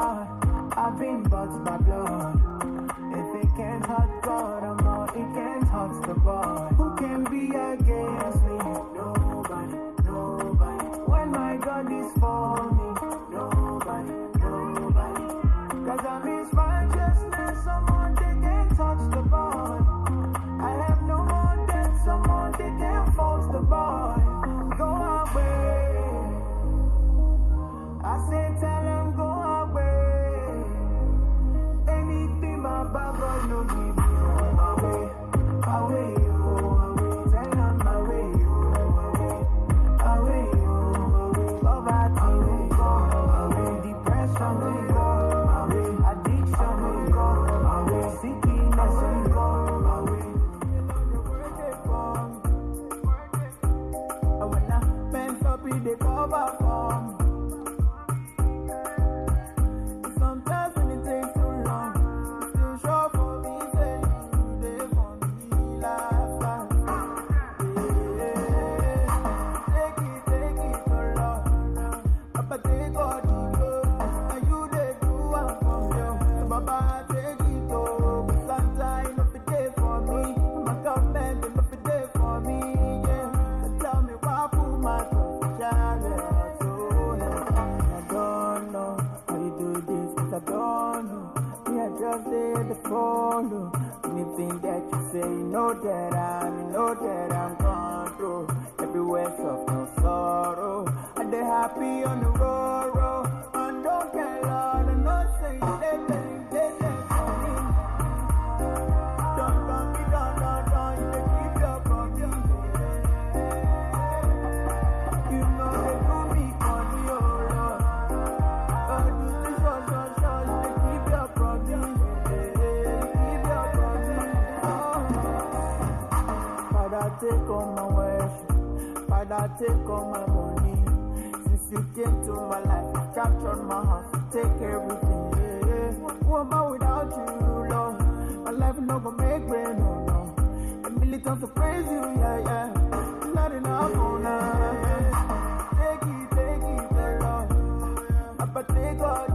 I've been bought by blood. If it can't hurt God, I'm all it can't hurt the boy. Who can be a I. Me, I just there to follow. Anything that you say, you know that I'm, you know that I'm through. Everywhere soft, no sorrow. And they happy on the road, road. Take all my worship. Father, take all my money. Since you came to my life, you captured my heart. Take everything. Yeah, am I without you, Lord? My life no go make rain, no, no. A militant to praise you, yeah, yeah. Not enough, oh, nah. Take it, take it, Lord. Papa, take all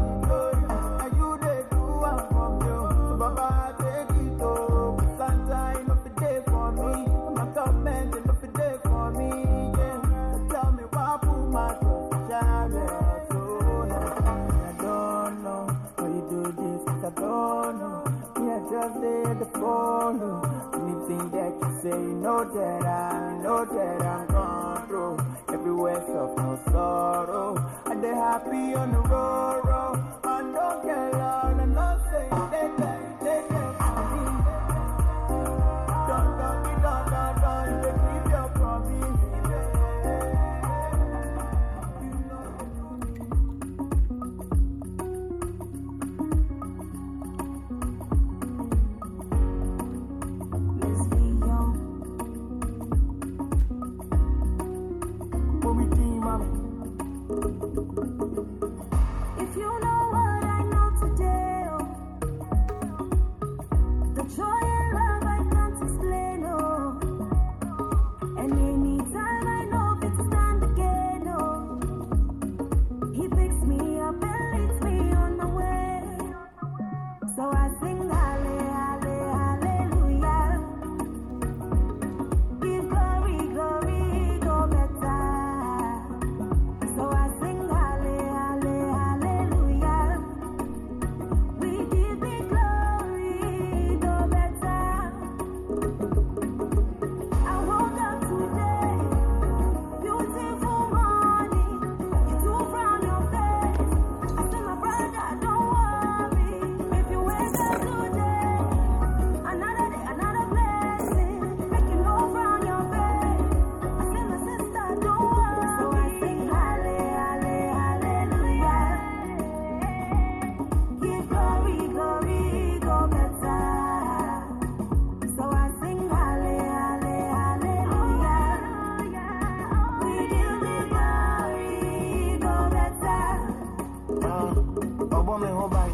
come and hold by.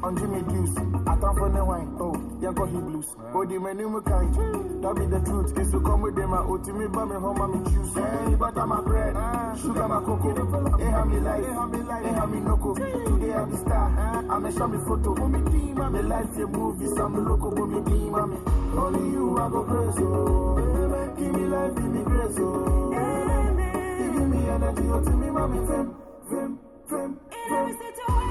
On Jimmy Juice, I can't the wine. Oh, yeah, got he blues. Oh, the menu me kind. That be the truth. Kids to come with them. I owe to me, but me home, I'm juice. Hey, butter my bread, sugar my cocoa. They have me life, they have me knuckle. Today I'm the star. I'm a shabby photo. The life you move is I'm loco, but me team, mommy. Only you, I go crazy. Oh. Give me life, give me grace. Oh. Give me energy, oh, to me, mommy. Fem, fem, fem, fem.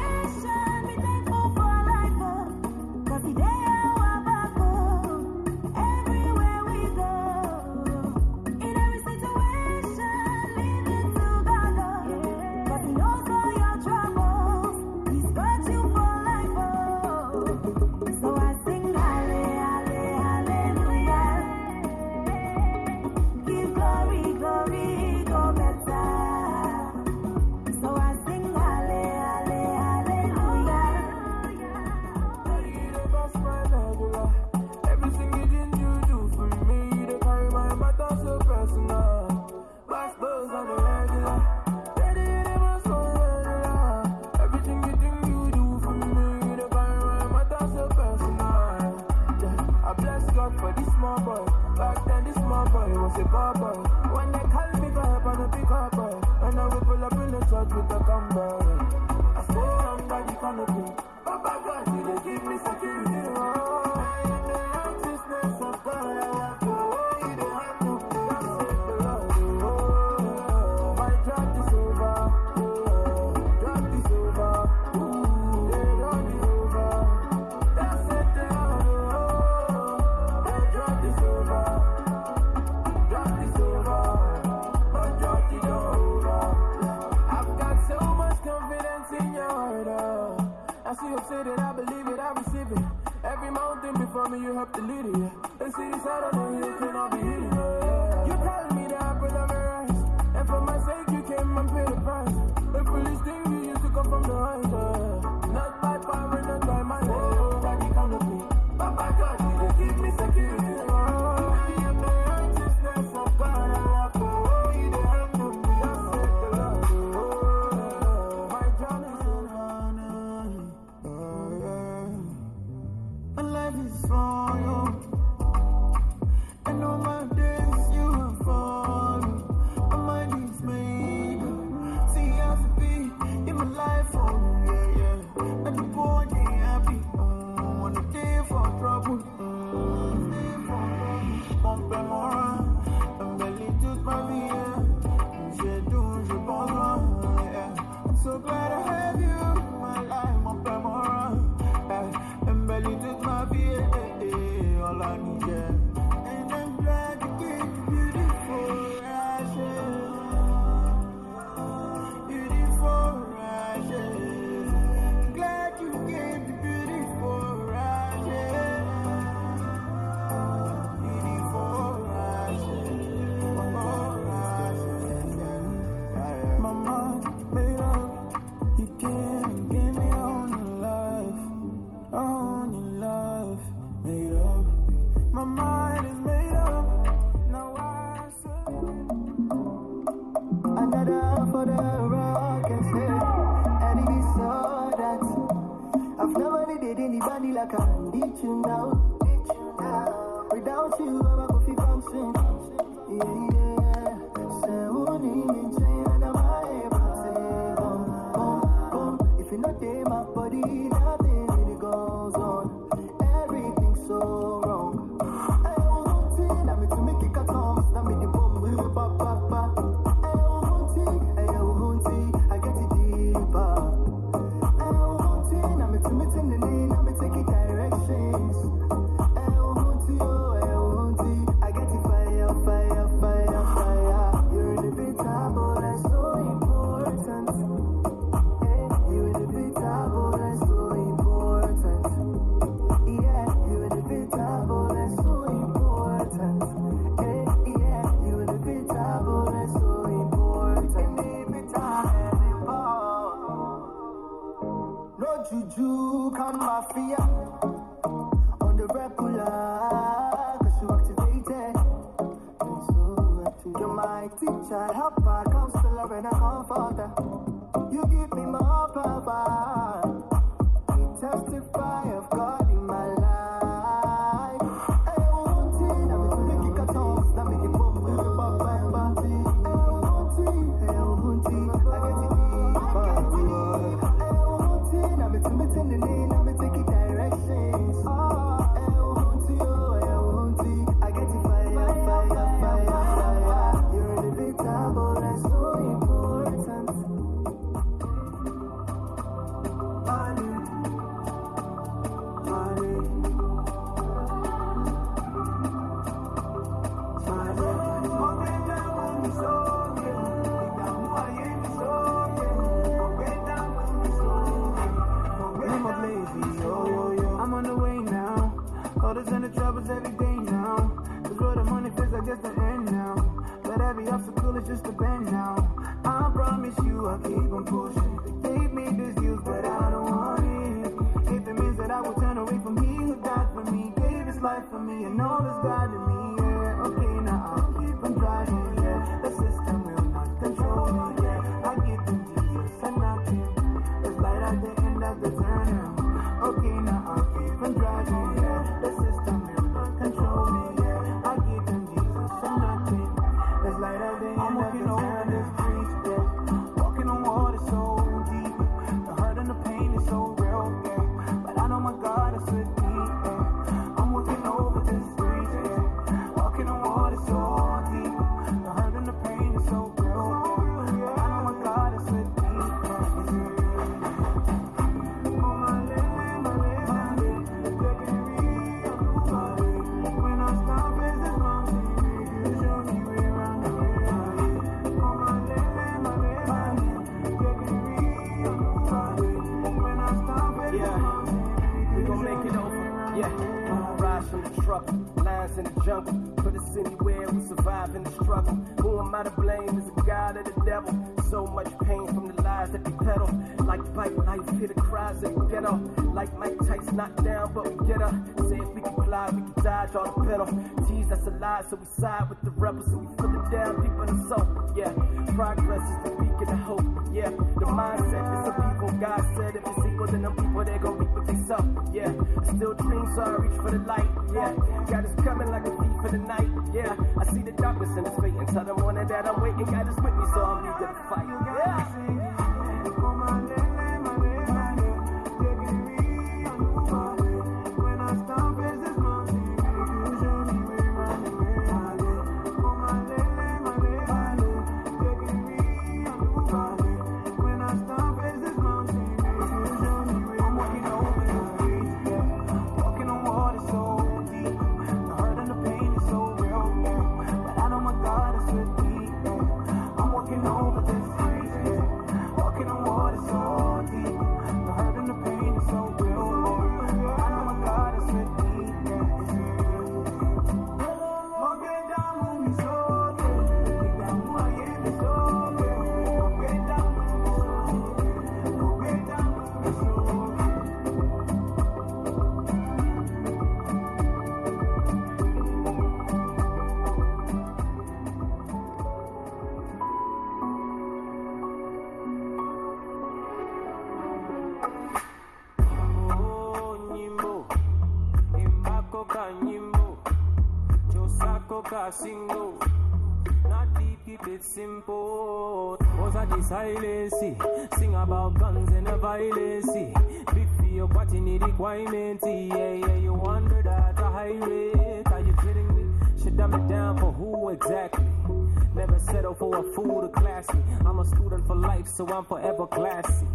up for this small boy. Back then this small boy was a bad boy. When they call me go help on a big hard boy. And I will pull up in the church with a combo. I say I'm back, you can't said it, I believe it, I receive it. Every mountain before me, you have to lead it. And see you shadow, then you cannot be hidden. The get up. Like Mike Tyson knocked down, but we get up. Say if we can fly, we can dodge all the penalties. That's a lie, so we side with the rebels and we feel it down deep in the soul. Yeah, progress is the beacon of hope. Yeah, the mindset is some people. God said if it's equal, then them people they gon' reap what they sow. Yeah, I still dream, so I reach for the light. Yeah, God is coming like a thief in the night. Yeah, I see the darkness in his fate and tell them one that I'm waiting. God is with me, so I'm eager not deep keep it simple. Was a the silence sing about guns and the violence. Big for your party need requirement yeah yeah you wonder that a high rate. Are you kidding me? Should dumb it down for who exactly? Never settle for a fool to class me. I'm a student for life, so I'm forever classy.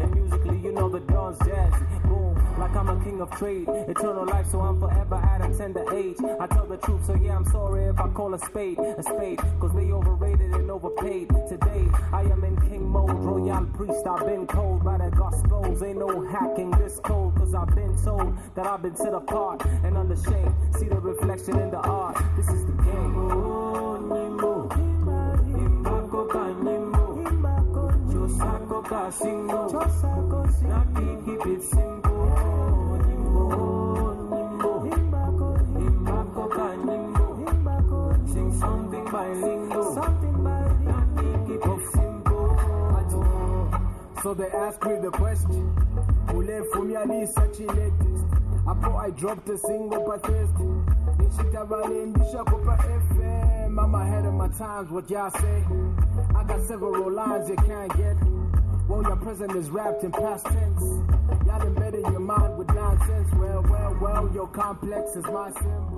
And musically, you know the dawn's jazzy. Like I'm a king of trade. Eternal life, so I'm forever at a tender age. I tell the truth, so yeah, I'm sorry if I call a spade a spade. Cause they overrated and overpaid. Today, I am in king mode. Royal priest, I've been told by the gospels. Ain't no hacking this cold, cause I've been told that I've been set apart and unashamed. See the reflection in the art. This is the game. Nyimbo. Imbako ka nyimbo. Chosako ka singo. Something bilingual. Na keep it simple. So they asked me the question. Who left and is such a latest. I thought I dropped a single but Chicago in Bishakopa FM I'm ahead of my times, what y'all say? I got several lines you can't get. Well, your present is wrapped in past tense. Y'all embedded your mind with nonsense. Well, well, well, your complex is my symbol